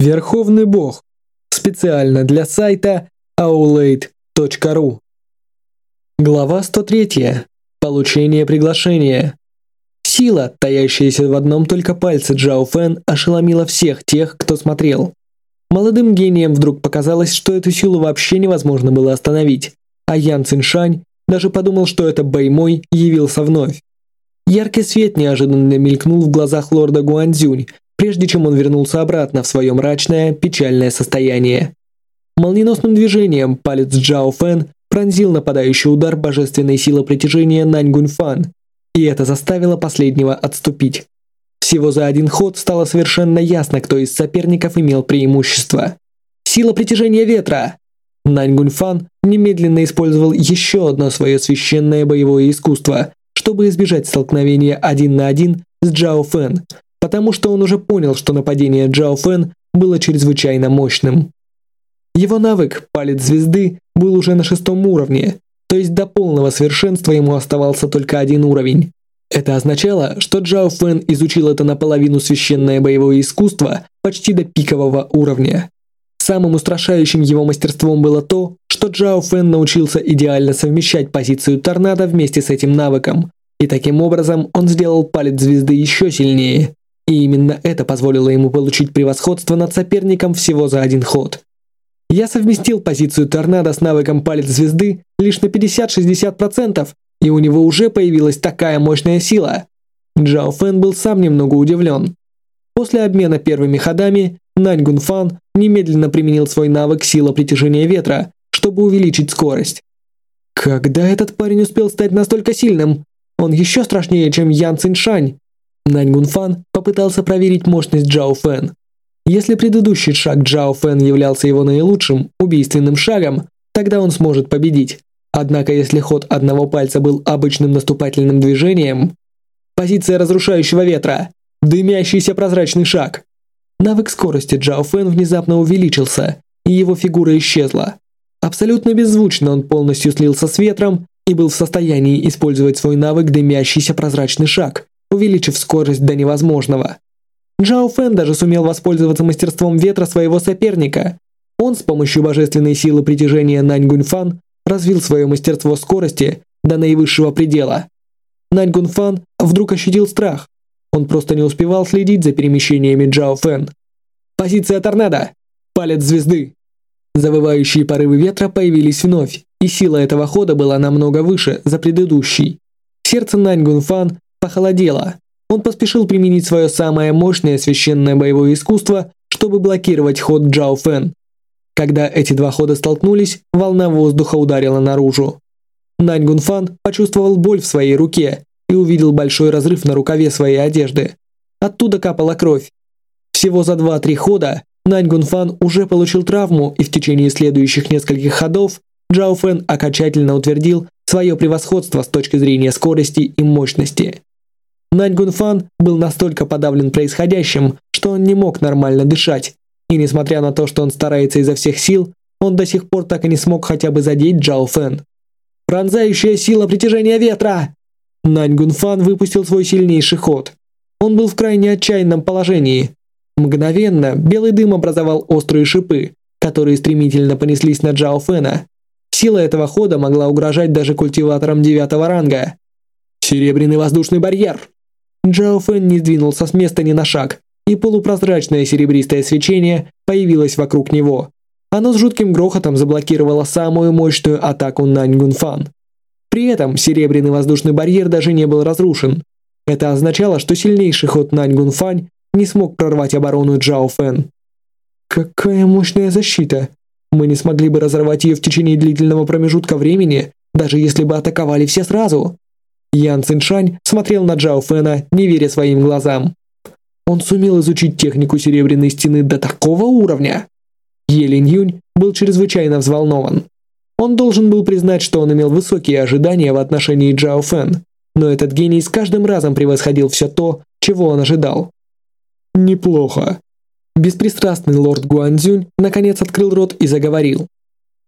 Верховный Бог. Специально для сайта aulade.ru. Глава 103. Получение приглашения. Сила, таящаяся в одном только пальце Джао Фэн, ошеломила всех тех, кто смотрел. Молодым гением вдруг показалось, что эту силу вообще невозможно было остановить, а Ян Циншань даже подумал, что это Бэймой явился вновь. Яркий свет неожиданно мелькнул в глазах лорда Гуанзюнь, прежде чем он вернулся обратно в свое мрачное, печальное состояние. Молниеносным движением палец Джао Фэн пронзил нападающий удар божественной силы притяжения Нань Гуньфан, и это заставило последнего отступить. Всего за один ход стало совершенно ясно, кто из соперников имел преимущество. Сила притяжения ветра! Нань Гуньфан немедленно использовал еще одно свое священное боевое искусство, чтобы избежать столкновения один на один с Джао Фэн, потому что он уже понял, что нападение Джао Фэн было чрезвычайно мощным. Его навык «Палец звезды» был уже на шестом уровне, то есть до полного совершенства ему оставался только один уровень. Это означало, что Джао Фэн изучил это наполовину священное боевое искусство почти до пикового уровня. Самым устрашающим его мастерством было то, что Джао Фэн научился идеально совмещать позицию торнадо вместе с этим навыком, и таким образом он сделал палец звезды еще сильнее. И именно это позволило ему получить превосходство над соперником всего за один ход. Я совместил позицию торнадо с навыком палец звезды лишь на 50-60%, и у него уже появилась такая мощная сила. Джао Фэн был сам немного удивлен. После обмена первыми ходами, Нань Гунфан немедленно применил свой навык сила притяжения ветра, чтобы увеличить скорость. Когда этот парень успел стать настолько сильным? Он еще страшнее, чем Ян Циншань. Нань Гунфан попытался проверить мощность Джао Фэн. Если предыдущий шаг Джао Фэн являлся его наилучшим, убийственным шагом, тогда он сможет победить. Однако если ход одного пальца был обычным наступательным движением, позиция разрушающего ветра, дымящийся прозрачный шаг. Навык скорости Джао Фэн внезапно увеличился, и его фигура исчезла. Абсолютно беззвучно он полностью слился с ветром и был в состоянии использовать свой навык дымящийся прозрачный шаг, увеличив скорость до невозможного. Джао Фэн даже сумел воспользоваться мастерством ветра своего соперника. Он с помощью божественной силы притяжения Нань Гуньфан развил свое мастерство скорости до наивысшего предела. Нань Гуньфан вдруг ощутил страх. Он просто не успевал следить за перемещениями Джао Фэн. Позиция торнадо. Палец звезды. Завывающие порывы ветра появились вновь, и сила этого хода была намного выше за предыдущий. Сердце Нань Гунфан похолодело. Он поспешил применить свое самое мощное священное боевое искусство, чтобы блокировать ход Джао Фэн. Когда эти два хода столкнулись, волна воздуха ударила наружу. Нань Гунфан почувствовал боль в своей руке и увидел большой разрыв на рукаве своей одежды. Оттуда капала кровь. Всего за 2-3 хода Нань Гунфан уже получил травму, и в течение следующих нескольких ходов Джао Фэн окончательно утвердил свое превосходство с точки зрения скорости и мощности. Нань Гунфан был настолько подавлен происходящим, что он не мог нормально дышать, и несмотря на то, что он старается изо всех сил, он до сих пор так и не смог хотя бы задеть Джао Фэн. Пронзающая сила притяжения ветра! Нань Гунфан выпустил свой сильнейший ход. Он был в крайне отчаянном положении. Мгновенно белый дым образовал острые шипы, которые стремительно понеслись на Джао Фэна. Сила этого хода могла угрожать даже культиваторам девятого ранга. Серебряный воздушный барьер. Джао Фэн не двинулся с места ни на шаг, и полупрозрачное серебристое свечение появилось вокруг него. Оно с жутким грохотом заблокировало самую мощную атаку Нань Гунфан. При этом серебряный воздушный барьер даже не был разрушен. Это означало, что сильнейший ход Нань Гунфань не смог прорвать оборону Джао Фэн. Какая мощная защита! Мы не смогли бы разорвать ее в течение длительного промежутка времени, даже если бы атаковали все сразу. Ян Циншань смотрел на Джао Фэна, не веря своим глазам. Он сумел изучить технику Серебряной Стены до такого уровня. Елин Юнь был чрезвычайно взволнован. Он должен был признать, что он имел высокие ожидания в отношении Джао Фэн, но этот гений с каждым разом превосходил все то, чего он ожидал. Неплохо. Беспристрастный лорд Гуанзюнь наконец открыл рот и заговорил.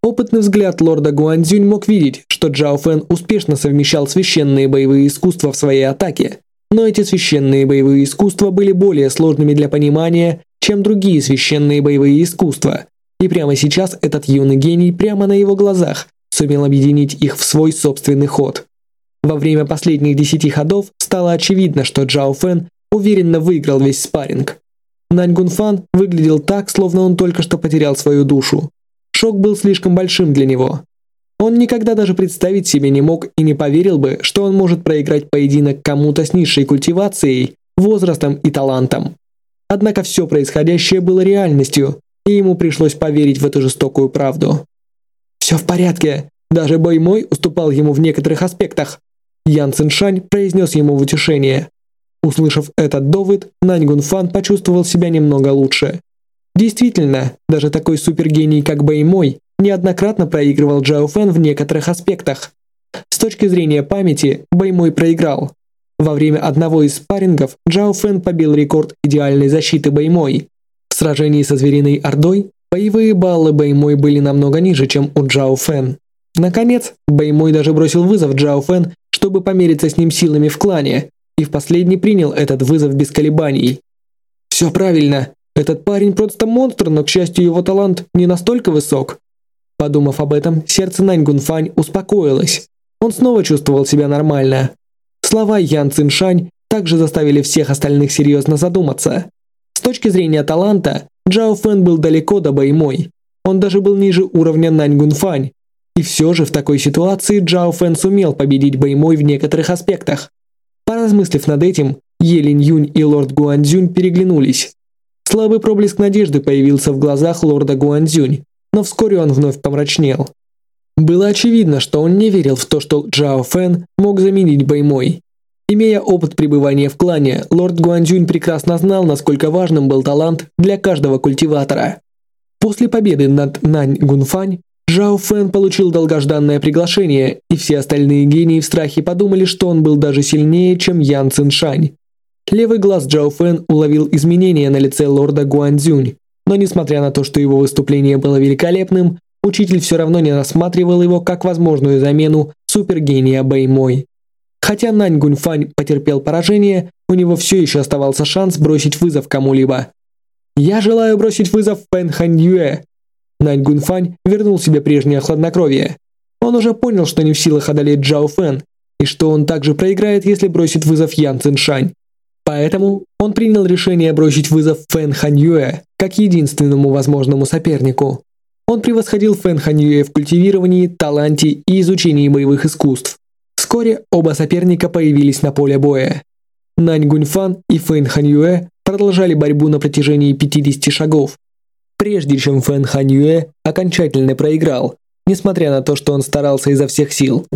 Опытный взгляд лорда Гуанзюнь мог видеть, что Джао Фэн успешно совмещал священные боевые искусства в своей атаке, но эти священные боевые искусства были более сложными для понимания, чем другие священные боевые искусства, и прямо сейчас этот юный гений прямо на его глазах сумел объединить их в свой собственный ход. Во время последних десяти ходов стало очевидно, что Джао Фэн уверенно выиграл весь спарринг. Нань Гунфан выглядел так, словно он только что потерял свою душу. Шок был слишком большим для него. Он никогда даже представить себе не мог и не поверил бы, что он может проиграть поединок кому-то с низшей культивацией, возрастом и талантом. Однако все происходящее было реальностью, и ему пришлось поверить в эту жестокую правду. «Все в порядке. Даже бой мой уступал ему в некоторых аспектах», Ян Циншань произнес ему в утешение. Услышав этот довод, Нань Гунфан почувствовал себя немного лучше. Действительно, даже такой супергений, как Бэй Мой, неоднократно проигрывал Джао Фэн в некоторых аспектах. С точки зрения памяти, Бэй Мой проиграл. Во время одного из спаррингов Джао Фэн побил рекорд идеальной защиты Бэй Мой. В сражении со Звериной Ордой боевые баллы Бэй Мой были намного ниже, чем у Джао Фэн. Наконец, Бэй Мой даже бросил вызов Джао Фэн чтобы помериться с ним силами в клане, и в последний принял этот вызов без колебаний. Все правильно. Этот парень просто монстр, но, к счастью, его талант не настолько высок. Подумав об этом, сердце Нань Гунфань успокоилось. Он снова чувствовал себя нормально. Слова Ян Циншань также заставили всех остальных серьезно задуматься. С точки зрения таланта, Джао Фэн был далеко до Бэймой. Он даже был ниже уровня Нань Гунфань, и все же в такой ситуации Джао Фэн сумел победить Бэймой в некоторых аспектах. Поразмыслив над этим, Елин Юнь и лорд Гуанзюнь переглянулись. Слабый проблеск надежды появился в глазах лорда Гуанзюнь, но вскоре он вновь помрачнел. Было очевидно, что он не верил в то, что Джао Фэн мог заменить Бэймой. Имея опыт пребывания в клане, лорд Гуанзюнь прекрасно знал, насколько важным был талант для каждого культиватора. После победы над Нань Гунфань Жао Фэн получил долгожданное приглашение, и все остальные гении в страхе подумали, что он был даже сильнее, чем Ян Циншань. Левый глаз Джао Фэн уловил изменения на лице лорда Гуанзюнь, но несмотря на то, что его выступление было великолепным, учитель все равно не рассматривал его как возможную замену супергения Бэймой. Хотя Нань Гуньфань потерпел поражение, у него все еще оставался шанс бросить вызов кому-либо. «Я желаю бросить вызов Фэн Хань Юэ», Нань Гунфань вернул себе прежнее хладнокровие. Он уже понял, что не в силах одолеть Джао Фэн, и что он также проиграет, если бросит вызов Ян Циншань. Поэтому он принял решение бросить вызов Фэн Ханьюэ как единственному возможному сопернику. Он превосходил Фэн Ханьюэ в культивировании, таланте и изучении боевых искусств. Вскоре оба соперника появились на поле боя. Нань Гуньфан и Фэн Ханьюэ продолжали борьбу на протяжении 50 шагов, прежде чем Фэн Ханьюэ окончательно проиграл, несмотря на то, что он старался изо всех сил.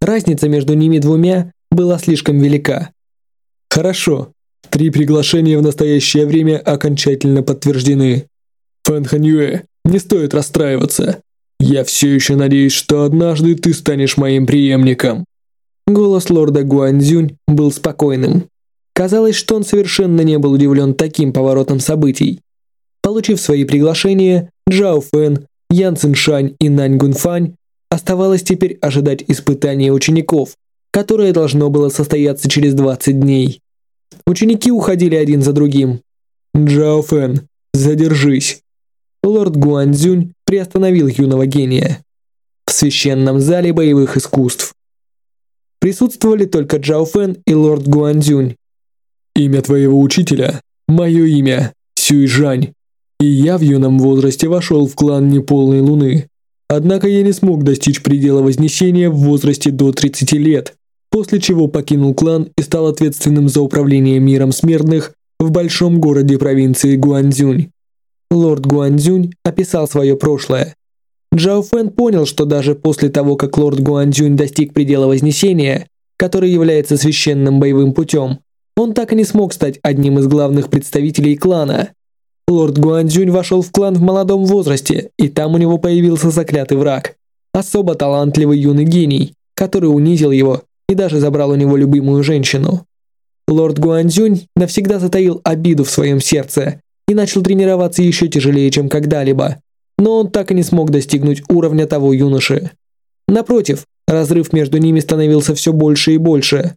Разница между ними двумя была слишком велика. Хорошо. Три приглашения в настоящее время окончательно подтверждены. Фэн Ханьюэ, не стоит расстраиваться. Я все еще надеюсь, что однажды ты станешь моим преемником. Голос лорда Гуанзюнь был спокойным. Казалось, что он совершенно не был удивлен таким поворотом событий. Получив свои приглашения, Джао Фэн, Ян Циншань и Нань Гунфань оставалось теперь ожидать испытания учеников, которое должно было состояться через 20 дней. Ученики уходили один за другим. «Джао Фэн, задержись!» Лорд Гуанзюнь приостановил юного гения. В священном зале боевых искусств. Присутствовали только Джао Фэн и лорд Гуанзюнь. «Имя твоего учителя – мое имя, Сюй Жань. И я в юном возрасте вошел в клан неполной луны. Однако я не смог достичь предела вознесения в возрасте до 30 лет, после чего покинул клан и стал ответственным за управление миром смертных в большом городе провинции Гуанзюнь. Лорд Гуанзюнь описал свое прошлое. Джао Фэн понял, что даже после того, как лорд Гуанзюнь достиг предела вознесения, который является священным боевым путем, он так и не смог стать одним из главных представителей клана. Лорд Гуанзюнь вошел в клан в молодом возрасте, и там у него появился заклятый враг. Особо талантливый юный гений, который унизил его и даже забрал у него любимую женщину. Лорд Гуанзюнь навсегда затаил обиду в своем сердце и начал тренироваться еще тяжелее, чем когда-либо, но он так и не смог достигнуть уровня того юноши. Напротив, разрыв между ними становился все больше и больше.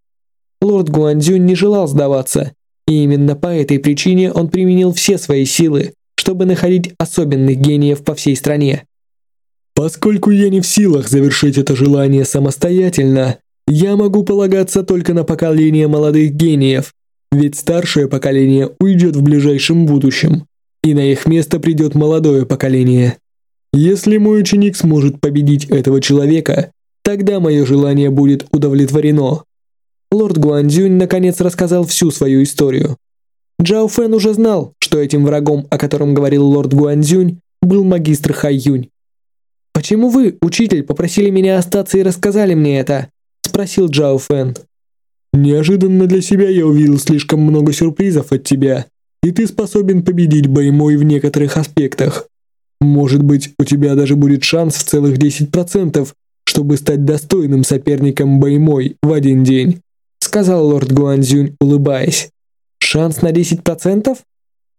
Лорд Гуанзюнь не желал сдаваться И именно по этой причине он применил все свои силы, чтобы находить особенных гениев по всей стране. Поскольку я не в силах завершить это желание самостоятельно, я могу полагаться только на поколение молодых гениев, ведь старшее поколение уйдет в ближайшем будущем, и на их место придет молодое поколение. Если мой ученик сможет победить этого человека, тогда мое желание будет удовлетворено. Лорд Гуанзюнь наконец рассказал всю свою историю. Джао Фэн уже знал, что этим врагом, о котором говорил лорд Гуанзюнь, был магистр Хай Юнь. «Почему вы, учитель, попросили меня остаться и рассказали мне это?» – спросил Джао Фэн. «Неожиданно для себя я увидел слишком много сюрпризов от тебя, и ты способен победить Баймой в некоторых аспектах. Может быть, у тебя даже будет шанс в целых 10%, чтобы стать достойным соперником Баймой в один день», – сказал лорд Гуанзюнь, улыбаясь. «Шанс на 10%?»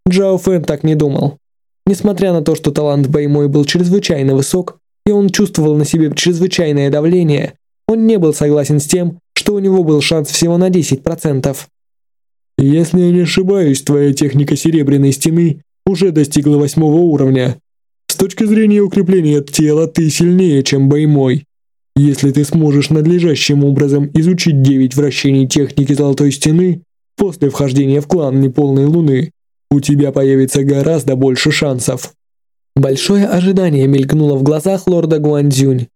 Джао Фэн так не думал. Несмотря на то, что талант Баймой был чрезвычайно высок, и он чувствовал на себе чрезвычайное давление, он не был согласен с тем, что у него был шанс всего на 10%. Если я не ошибаюсь, твоя техника Серебряной Стены уже достигла восьмого уровня. С точки зрения укрепления тела ты сильнее, чем Баймой. Если ты сможешь надлежащим образом изучить 9 вращений техники Золотой Стены после вхождения в клан Неполной Луны, у тебя появится гораздо больше шансов. Большое ожидание мелькнуло в глазах лорда Гуанзюнь.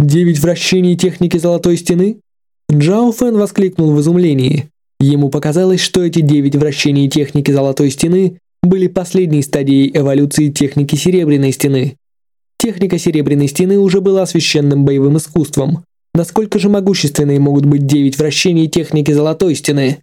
Девять вращений техники Золотой Стены? Джао Фэн воскликнул в изумлении. Ему показалось, что эти девять вращений техники Золотой Стены были последней стадией эволюции техники Серебряной Стены. Техника Серебряной Стены уже была священным боевым искусством. Насколько же могущественные могут быть девять вращений техники Золотой Стены?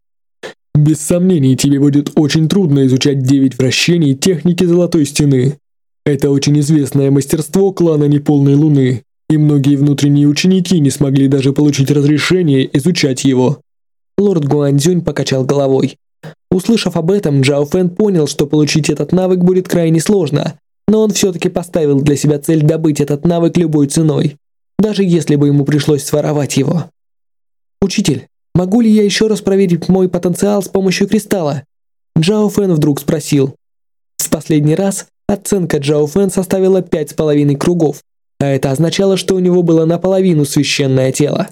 Без сомнений, тебе будет очень трудно изучать девять вращений техники Золотой Стены. Это очень известное мастерство клана Неполной Луны, и многие внутренние ученики не смогли даже получить разрешение изучать его. Лорд Гуанзюнь покачал головой. Услышав об этом, Джао Фэн понял, что получить этот навык будет крайне сложно, но он все-таки поставил для себя цель добыть этот навык любой ценой, даже если бы ему пришлось своровать его. «Учитель, могу ли я еще раз проверить мой потенциал с помощью кристалла?» Джао Фэн вдруг спросил. В последний раз Оценка Джао Фэн составила пять с половиной кругов, а это означало, что у него было наполовину священное тело.